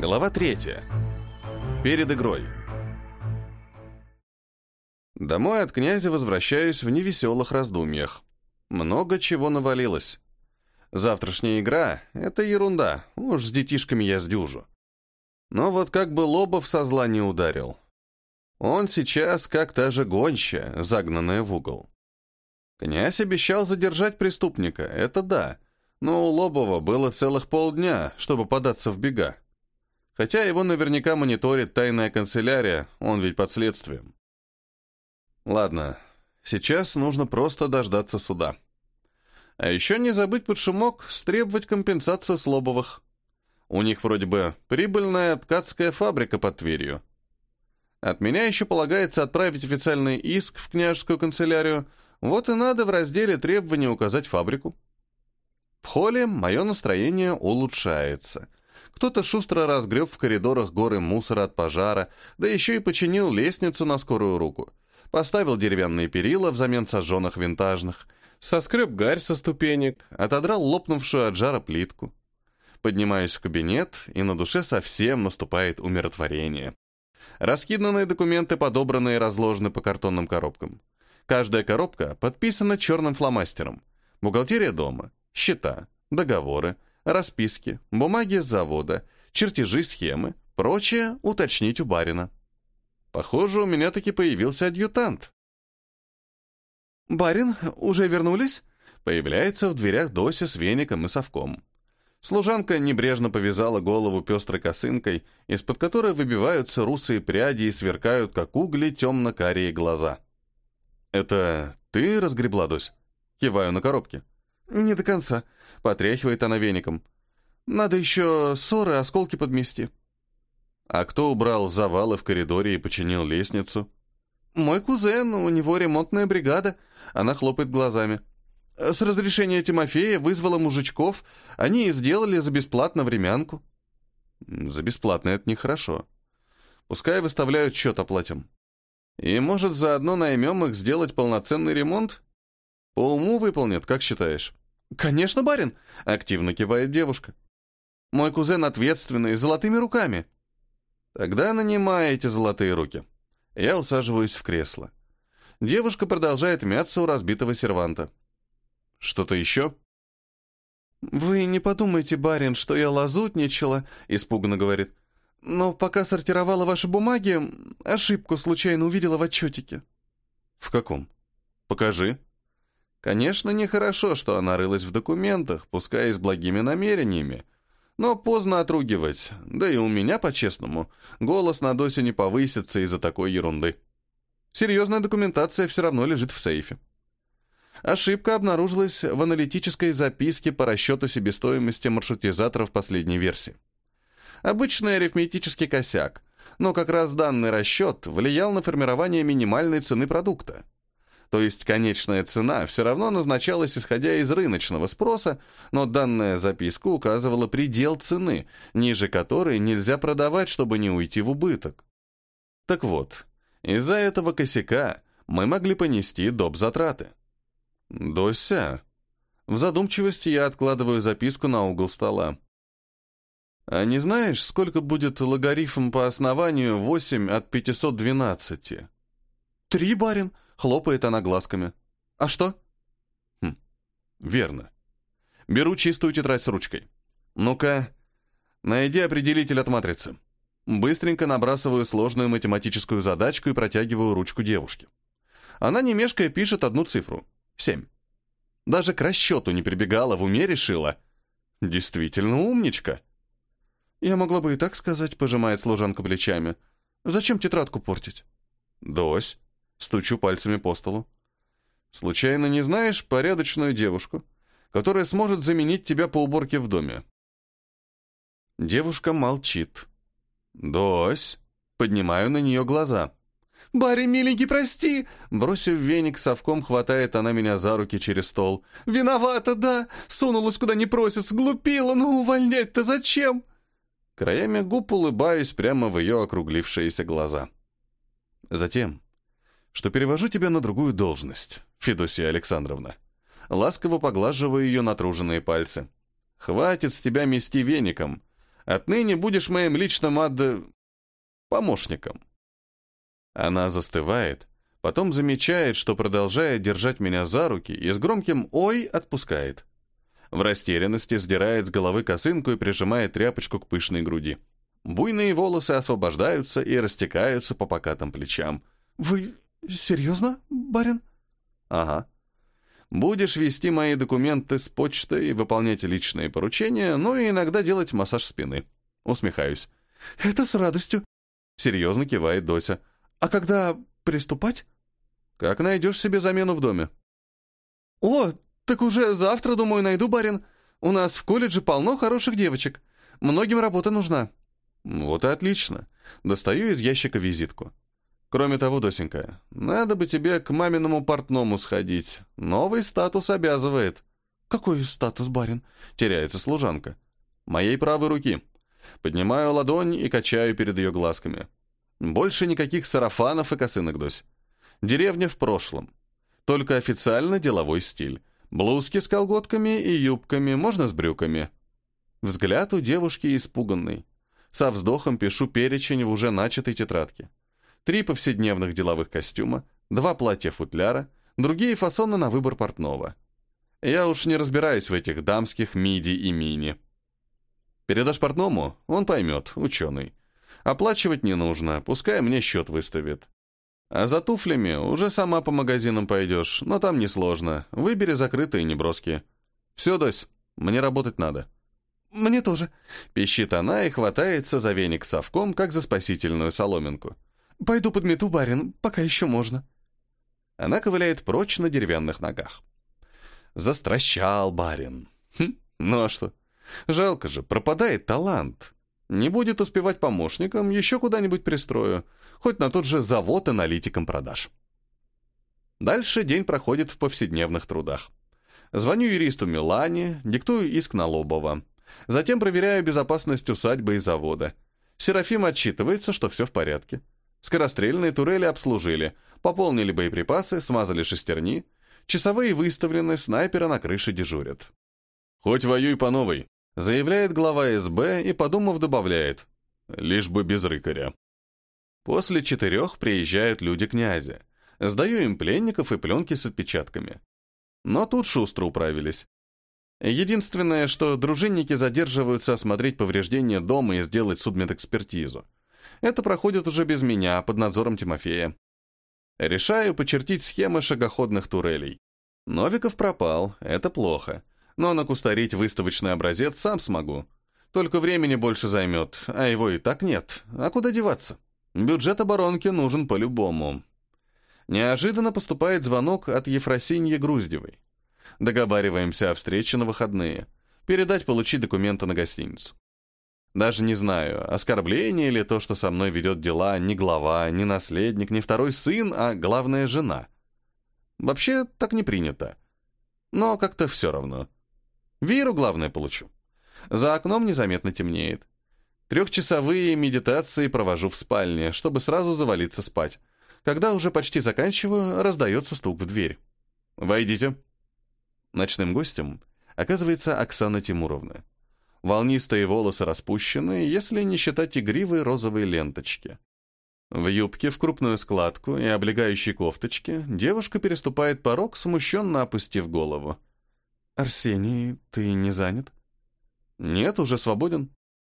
Глава третья. Перед игрой. Домой от князя возвращаюсь в невеселых раздумьях. Много чего навалилось. Завтрашняя игра — это ерунда, уж с детишками я сдюжу. Но вот как бы Лобов со зла не ударил. Он сейчас как та же гонча, загнанная в угол. Князь обещал задержать преступника, это да, но у Лобова было целых полдня, чтобы податься в бега. Хотя его наверняка мониторит тайная канцелярия, он ведь под следствием. Ладно, сейчас нужно просто дождаться суда. А еще не забыть под шумок стребовать компенсацию с Лобовых. У них вроде бы прибыльная ткацкая фабрика под Тверью. От меня еще полагается отправить официальный иск в княжескую канцелярию, вот и надо в разделе требований указать фабрику. В холле мое настроение улучшается. Кто-то шустро разгреб в коридорах горы мусора от пожара, да еще и починил лестницу на скорую руку. Поставил деревянные перила взамен сожженных винтажных, соскреб гарь со ступенек, отодрал лопнувшую от жара плитку. Поднимаюсь в кабинет, и на душе совсем наступает умиротворение. Раскиданные документы подобраны и разложены по картонным коробкам. Каждая коробка подписана черным фломастером. Бухгалтерия дома, счета, договоры, расписки, бумаги с завода, чертежи схемы, прочее уточнить у барина. Похоже, у меня таки появился адъютант. «Барин, уже вернулись?» Появляется в дверях Дося с веником и совком. Служанка небрежно повязала голову пестрой косынкой, из-под которой выбиваются русые пряди и сверкают, как угли, темно-карие глаза. «Это ты разгребла, Дось?» Киваю на коробке. «Не до конца», — потряхивает она веником. «Надо еще ссоры, осколки подмести». «А кто убрал завалы в коридоре и починил лестницу?» «Мой кузен, у него ремонтная бригада». Она хлопает глазами. «С разрешения Тимофея вызвала мужичков, они и сделали за бесплатно времянку». «За бесплатно это нехорошо. Пускай выставляют счет оплатим». И, может, заодно наймем их сделать полноценный ремонт? По уму выполнят, как считаешь? Конечно, барин, активно кивает девушка. Мой кузен ответственный, с золотыми руками. Тогда нанимай эти золотые руки. Я усаживаюсь в кресло. Девушка продолжает мяться у разбитого серванта. Что-то еще? «Вы не подумайте, барин, что я лазутничала», — испуганно говорит. Но пока сортировала ваши бумаги, ошибку случайно увидела в отчетике». «В каком? Покажи». Конечно, нехорошо, что она рылась в документах, пускай и с благими намерениями. Но поздно отругивать, да и у меня, по-честному, голос на досе не повысится из-за такой ерунды. Серьезная документация все равно лежит в сейфе. Ошибка обнаружилась в аналитической записке по расчету себестоимости маршрутизаторов последней версии. Обычный арифметический косяк, но как раз данный расчет влиял на формирование минимальной цены продукта. То есть конечная цена все равно назначалась исходя из рыночного спроса, но данная записка указывала предел цены, ниже которой нельзя продавать, чтобы не уйти в убыток. Так вот, из-за этого косяка мы могли понести доп. затраты. Дося. В задумчивости я откладываю записку на угол стола. А не знаешь, сколько будет логарифм по основанию 8 от 512? Три, барин, хлопает она глазками. А что? Хм, верно. Беру чистую тетрадь с ручкой. Ну-ка, найди определитель от матрицы. Быстренько набрасываю сложную математическую задачку и протягиваю ручку девушке. Она не мешкая пишет одну цифру. Семь. Даже к расчету не прибегала, в уме решила. Действительно умничка. «Я могла бы и так сказать», — пожимает служанка плечами. «Зачем тетрадку портить?» «Дось», — стучу пальцами по столу. «Случайно не знаешь порядочную девушку, которая сможет заменить тебя по уборке в доме?» Девушка молчит. «Дось», — поднимаю на нее глаза. «Барри, миленький, прости!» Бросив веник, совком хватает она меня за руки через стол. «Виновата, да! Сунулась куда не просит, сглупила, но ну, увольнять-то зачем?» Краями губ улыбаюсь прямо в ее округлившиеся глаза. Затем, что перевожу тебя на другую должность, Федосия Александровна. Ласково поглаживаю ее натруженные пальцы. Хватит с тебя мести веником. Отныне будешь моим личным ад... помощником». Она застывает, потом замечает, что продолжает держать меня за руки и с громким «Ой!» отпускает. В растерянности сдирает с головы косынку и прижимает тряпочку к пышной груди. Буйные волосы освобождаются и растекаются по покатым плечам. «Вы серьезно, барин?» «Ага. Будешь вести мои документы с почтой, выполнять личные поручения, ну и иногда делать массаж спины». Усмехаюсь. «Это с радостью», — серьезно кивает Дося. «А когда приступать?» «Как найдешь себе замену в доме?» «О, так уже завтра, думаю, найду, барин. У нас в колледже полно хороших девочек. Многим работа нужна». «Вот и отлично. Достаю из ящика визитку. Кроме того, Досенька, надо бы тебе к маминому портному сходить. Новый статус обязывает». «Какой статус, барин?» — теряется служанка. «Моей правой руки». Поднимаю ладонь и качаю перед ее глазками. Больше никаких сарафанов и косынок, Дось. Деревня в прошлом. Только официально деловой стиль. Блузки с колготками и юбками, можно с брюками. Взгляд у девушки испуганный. Со вздохом пишу перечень в уже начатой тетрадке. Три повседневных деловых костюма, два платья-футляра, другие фасоны на выбор портного. Я уж не разбираюсь в этих дамских миди и мини. Передашь портному, он поймет, ученый. Оплачивать не нужно, пускай мне счет выставит. А за туфлями уже сама по магазинам пойдешь, но там несложно. Выбери закрытые неброски. Все, Дось, мне работать надо. «Мне тоже», — пищит она и хватается за веник совком, как за спасительную соломинку. «Пойду подмету, барин, пока еще можно». Она ковыляет прочь на деревянных ногах. Застращал барин. Хм, ну а что? Жалко же, пропадает талант. Не будет успевать помощником, еще куда-нибудь пристрою, хоть на тот же завод аналитиком продаж. Дальше день проходит в повседневных трудах. Звоню юристу Милане, диктую иск на Лобова. Затем проверяю безопасность усадьбы и завода. Серафим отчитывается, что все в порядке. Скорострельные турели обслужили, пополнили боеприпасы, смазали шестерни. Часовые выставлены, снайперы на крыше дежурят. «Хоть воюй по новой», — заявляет глава СБ и, подумав, добавляет. «Лишь бы без рыкаря». После четырех приезжают люди князя. Сдаю им пленников и пленки с отпечатками. Но тут шустро управились. Единственное, что дружинники задерживаются осмотреть повреждения дома и сделать судмедэкспертизу. Это проходит уже без меня, под надзором Тимофея. Решаю почертить схемы шагоходных турелей. Новиков пропал, это плохо. Но накустарить выставочный образец сам смогу. Только времени больше займет, а его и так нет. А куда деваться? Бюджет оборонки нужен по-любому. Неожиданно поступает звонок от Ефросиньи Груздевой. Договариваемся о встрече на выходные. Передать, получить документы на гостиницу. Даже не знаю, оскорбление или то, что со мной ведет дела не глава, не наследник, не второй сын, а главная жена. Вообще, так не принято. Но как-то все равно. Виру, главное, получу. За окном незаметно темнеет. Трехчасовые медитации провожу в спальне, чтобы сразу завалиться спать. Когда уже почти заканчиваю, раздается стук в дверь. «Войдите». Ночным гостем оказывается Оксана Тимуровна. Волнистые волосы распущены, если не считать игривой розовой ленточки. В юбке в крупную складку и облегающей кофточке девушка переступает порог, смущенно опустив голову. «Арсений, ты не занят?» «Нет, уже свободен.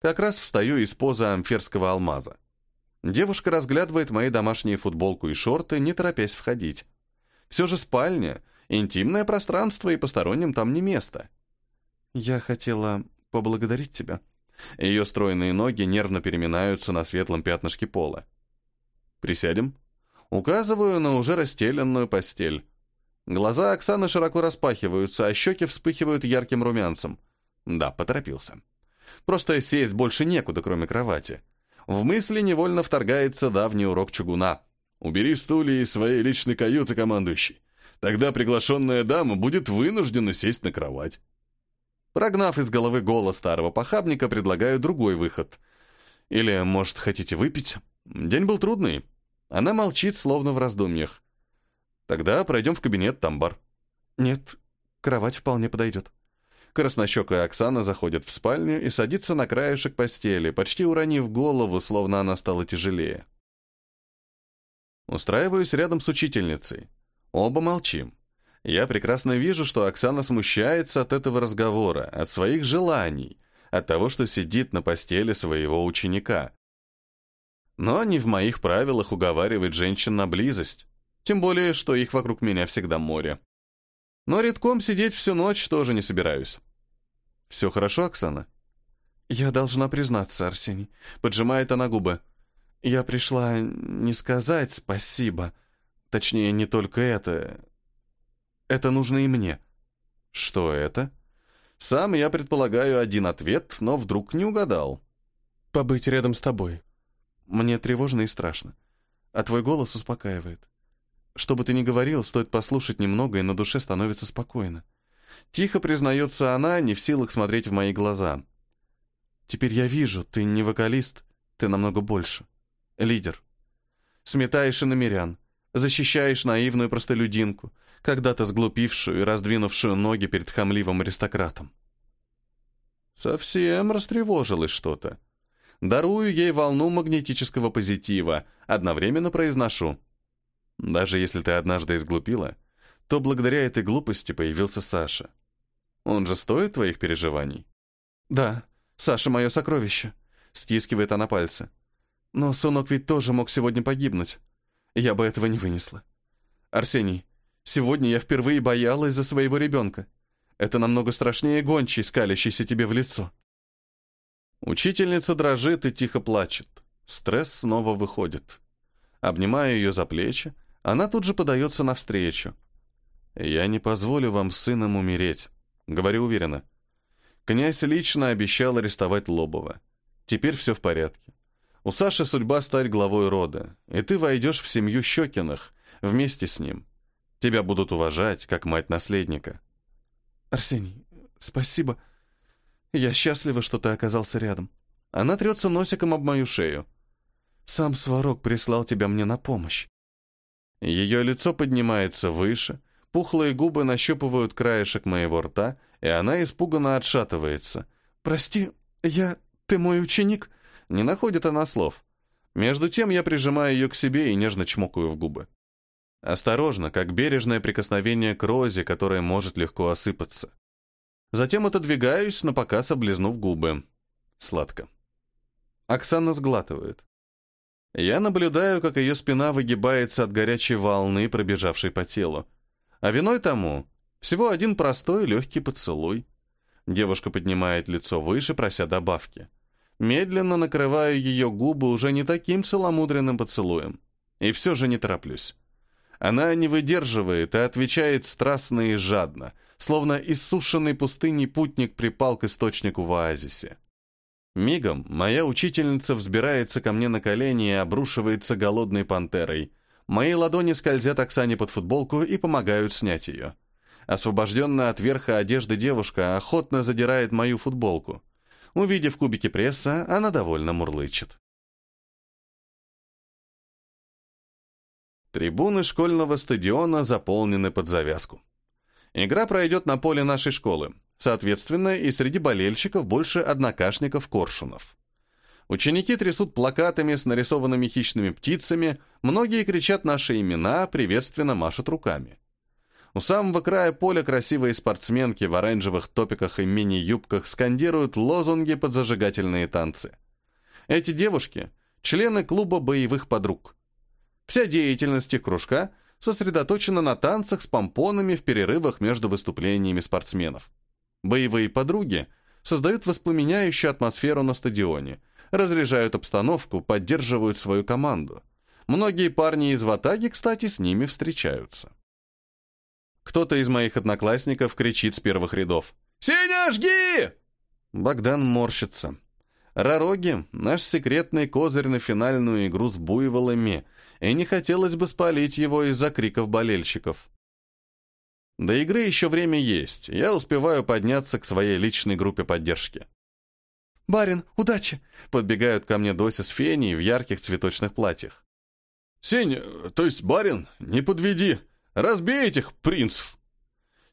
Как раз встаю из позы амферского алмаза. Девушка разглядывает мои домашние футболку и шорты, не торопясь входить. Все же спальня, интимное пространство, и посторонним там не место. Я хотела поблагодарить тебя. Ее стройные ноги нервно переминаются на светлом пятнышке пола. Присядем. Указываю на уже расстеленную постель. Глаза Оксаны широко распахиваются, а щеки вспыхивают ярким румянцем. Да, поторопился. Просто сесть больше некуда, кроме кровати. В мысли невольно вторгается давний урок чугуна. «Убери стулья из своей личной каюты, командующий. Тогда приглашенная дама будет вынуждена сесть на кровать». Прогнав из головы голос старого похабника, предлагаю другой выход. Или, может, хотите выпить? День был трудный. Она молчит, словно в раздумьях. Тогда пройдем в кабинет, тамбар. Нет, кровать вполне подойдет. Краснощекая Оксана заходит в спальню и садится на краешек постели, почти уронив голову, словно она стала тяжелее. Устраиваюсь рядом с учительницей. Оба молчим. Я прекрасно вижу, что Оксана смущается от этого разговора, от своих желаний, от того, что сидит на постели своего ученика. Но не в моих правилах уговаривать женщин на близость, тем более, что их вокруг меня всегда море. Но редком сидеть всю ночь тоже не собираюсь. «Все хорошо, Оксана?» «Я должна признаться, Арсений», — поджимает она губы. «Я пришла не сказать спасибо. Точнее, не только это. Это нужно и мне». «Что это?» Сам я предполагаю один ответ, но вдруг не угадал. «Побыть рядом с тобой». Мне тревожно и страшно. А твой голос успокаивает. Что бы ты ни говорил, стоит послушать немного, и на душе становится спокойно. Тихо признается она, не в силах смотреть в мои глаза. Теперь я вижу, ты не вокалист, ты намного больше. Лидер. Сметаешь иномерян, защищаешь наивную простолюдинку, когда-то сглупившую и раздвинувшую ноги перед хамливым аристократом. Совсем растревожилось что-то. Дарую ей волну магнетического позитива, одновременно произношу. Даже если ты однажды изглупила, то благодаря этой глупости появился Саша. Он же стоит твоих переживаний? Да, Саша мое сокровище, стискивает она пальцы. Но сынок ведь тоже мог сегодня погибнуть. Я бы этого не вынесла. Арсений, сегодня я впервые боялась за своего ребенка. Это намного страшнее гончей, скалящейся тебе в лицо. Учительница дрожит и тихо плачет. Стресс снова выходит. Обнимаю ее за плечи, она тут же подается навстречу. «Я не позволю вам сыном умереть», — говорю уверенно. Князь лично обещал арестовать Лобова. Теперь все в порядке. У Саши судьба стать главой рода, и ты войдешь в семью Щекиных вместе с ним. Тебя будут уважать, как мать наследника. Арсений, спасибо. Я счастлива, что ты оказался рядом. Она трется носиком об мою шею. Сам Сварог прислал тебя мне на помощь. Ее лицо поднимается выше, Пухлые губы нащупывают краешек моего рта, и она испуганно отшатывается. «Прости, я... ты мой ученик?» Не находит она слов. Между тем я прижимаю ее к себе и нежно чмокаю в губы. Осторожно, как бережное прикосновение к розе, которое может легко осыпаться. Затем отодвигаюсь, напоказ облизнув губы. Сладко. Оксана сглатывает. Я наблюдаю, как ее спина выгибается от горячей волны, пробежавшей по телу. А виной тому всего один простой легкий поцелуй. Девушка поднимает лицо выше, прося добавки. Медленно накрываю ее губы уже не таким целомудренным поцелуем. И все же не тороплюсь. Она не выдерживает и отвечает страстно и жадно, словно иссушенный пустыней путник припал к источнику в оазисе. Мигом моя учительница взбирается ко мне на колени и обрушивается голодной пантерой, Мои ладони скользят Оксане под футболку и помогают снять ее. Освобожденная от верха одежды девушка охотно задирает мою футболку. Увидев кубики пресса, она довольно мурлычет. Трибуны школьного стадиона заполнены под завязку. Игра пройдет на поле нашей школы. Соответственно, и среди болельщиков больше однокашников Коршунов. Ученики трясут плакатами с нарисованными хищными птицами, многие кричат наши имена, приветственно машут руками. У самого края поля красивые спортсменки в оранжевых топиках и мини-юбках скандируют лозунги под зажигательные танцы. Эти девушки – члены клуба боевых подруг. Вся деятельность их кружка сосредоточена на танцах с помпонами в перерывах между выступлениями спортсменов. Боевые подруги создают воспламеняющую атмосферу на стадионе – разряжают обстановку, поддерживают свою команду. Многие парни из Ватаги, кстати, с ними встречаются. Кто-то из моих одноклассников кричит с первых рядов. «Сеня, жги!» Богдан морщится. Ророги — наш секретный козырь на финальную игру с буйволами, и не хотелось бы спалить его из-за криков болельщиков. До игры еще время есть, я успеваю подняться к своей личной группе поддержки. «Барин, удачи!» Подбегают ко мне Дося с Феней в ярких цветочных платьях. «Сень, то есть барин, не подведи! Разбей этих принцев!»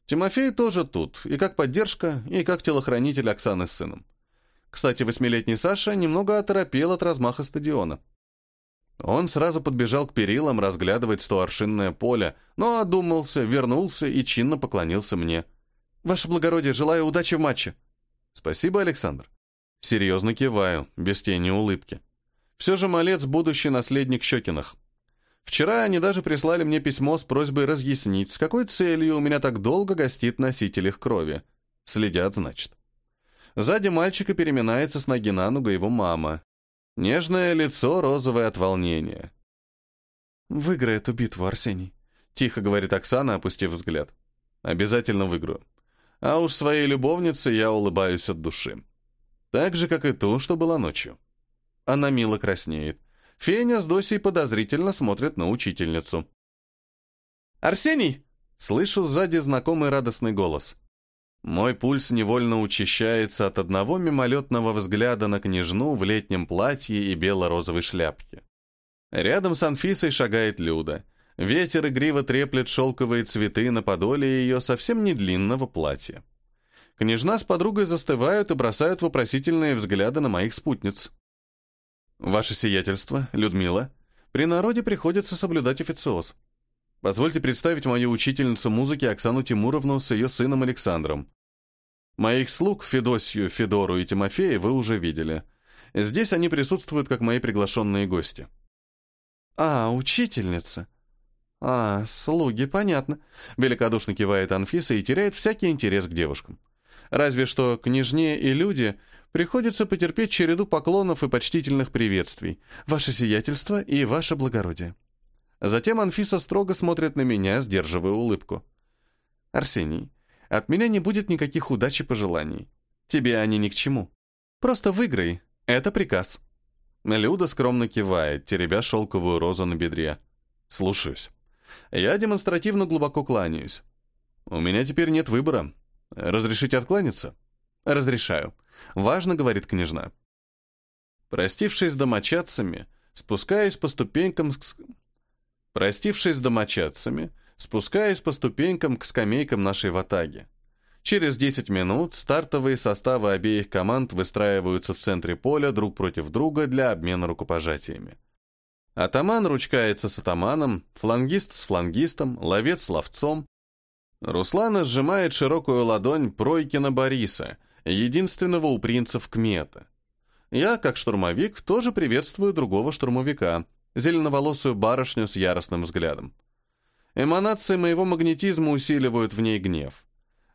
Тимофей тоже тут, и как поддержка, и как телохранитель Оксаны с сыном. Кстати, восьмилетний Саша немного оторопел от размаха стадиона. Он сразу подбежал к перилам разглядывать стоаршинное поле, но одумался, вернулся и чинно поклонился мне. «Ваше благородие, желаю удачи в матче!» «Спасибо, Александр». Серьезно киваю, без тени улыбки. Все же малец – будущий наследник Щекиных. Вчера они даже прислали мне письмо с просьбой разъяснить, с какой целью у меня так долго гостит носитель их крови. Следят, значит. Сзади мальчика переминается с ноги на ногу его мама. Нежное лицо розовое от волнения. «Выиграй эту битву, Арсений», — тихо говорит Оксана, опустив взгляд. «Обязательно выиграю. А уж своей любовнице я улыбаюсь от души. Так же, как и ту, что была ночью». Она мило краснеет. Феня с Досей подозрительно смотрят на учительницу. «Арсений!» — слышу сзади знакомый радостный голос. Мой пульс невольно учащается от одного мимолетного взгляда на княжну в летнем платье и бело-розовой шляпке. Рядом с Анфисой шагает Люда. Ветер игриво треплет шелковые цветы на подоле ее совсем не длинного платья. Княжна с подругой застывают и бросают вопросительные взгляды на моих спутниц. «Ваше сиятельство, Людмила, при народе приходится соблюдать официоз. Позвольте представить мою учительницу музыки Оксану Тимуровну с ее сыном Александром. Моих слуг, Федосью, Федору и Тимофея, вы уже видели. Здесь они присутствуют как мои приглашенные гости. А, учительница. А, слуги, понятно. Великодушно кивает Анфиса и теряет всякий интерес к девушкам. Разве что княжне и люди приходится потерпеть череду поклонов и почтительных приветствий. Ваше сиятельство и ваше благородие. Затем Анфиса строго смотрит на меня, сдерживая улыбку. Арсений, от меня не будет никаких удач и пожеланий. Тебе они ни к чему. Просто выиграй. Это приказ». Люда скромно кивает, теребя шелковую розу на бедре. «Слушаюсь. Я демонстративно глубоко кланяюсь. У меня теперь нет выбора. Разрешите откланяться?» «Разрешаю. Важно», — говорит княжна. Простившись с домочадцами, спускаясь по ступенькам... Простившись с домочадцами, спускаясь по ступенькам к скамейкам нашей ватаги. Через 10 минут стартовые составы обеих команд выстраиваются в центре поля друг против друга для обмена рукопожатиями. Атаман ручкается с атаманом, флангист с флангистом, ловец с ловцом. Руслана сжимает широкую ладонь Пройкина Бориса, единственного у принцев Кмета. Я, как штурмовик, тоже приветствую другого штурмовика, зеленоволосую барышню с яростным взглядом. Эманации моего магнетизма усиливают в ней гнев.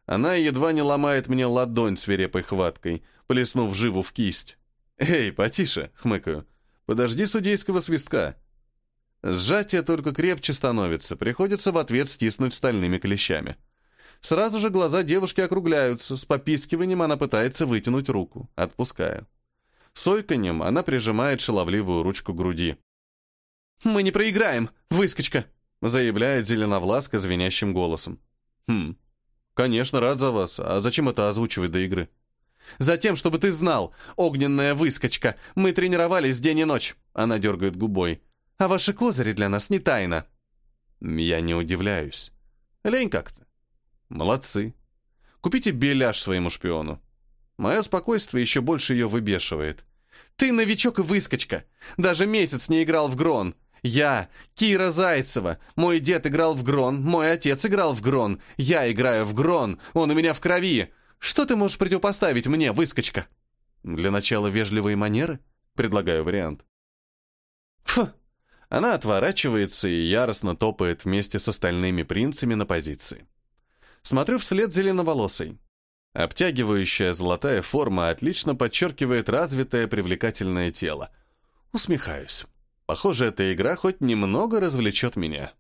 Она едва не ломает мне ладонь свирепой хваткой, плеснув живу в кисть. «Эй, потише!» — хмыкаю. «Подожди судейского свистка». Сжатие только крепче становится, приходится в ответ стиснуть стальными клещами. Сразу же глаза девушки округляются, с попискиванием она пытается вытянуть руку. Отпускаю. Сойканьем она прижимает шаловливую ручку груди. «Мы не проиграем, выскочка!» Заявляет Зеленовласка звенящим голосом. «Хм, конечно, рад за вас. А зачем это озвучивать до игры?» «Затем, чтобы ты знал, огненная выскочка. Мы тренировались день и ночь», — она дергает губой. «А ваши козыри для нас не тайна». Я не удивляюсь. Лень как-то. Молодцы. Купите беляш своему шпиону. Мое спокойствие еще больше ее выбешивает. «Ты новичок и выскочка. Даже месяц не играл в Грон. Я, Кира Зайцева. Мой дед играл в Грон, мой отец играл в Грон. Я играю в Грон, он у меня в крови. Что ты можешь противопоставить мне, выскочка? Для начала вежливые манеры? Предлагаю вариант. Фу. Она отворачивается и яростно топает вместе с остальными принцами на позиции. Смотрю вслед зеленоволосой. Обтягивающая золотая форма отлично подчеркивает развитое привлекательное тело. Усмехаюсь. Похоже, эта игра хоть немного развлечет меня.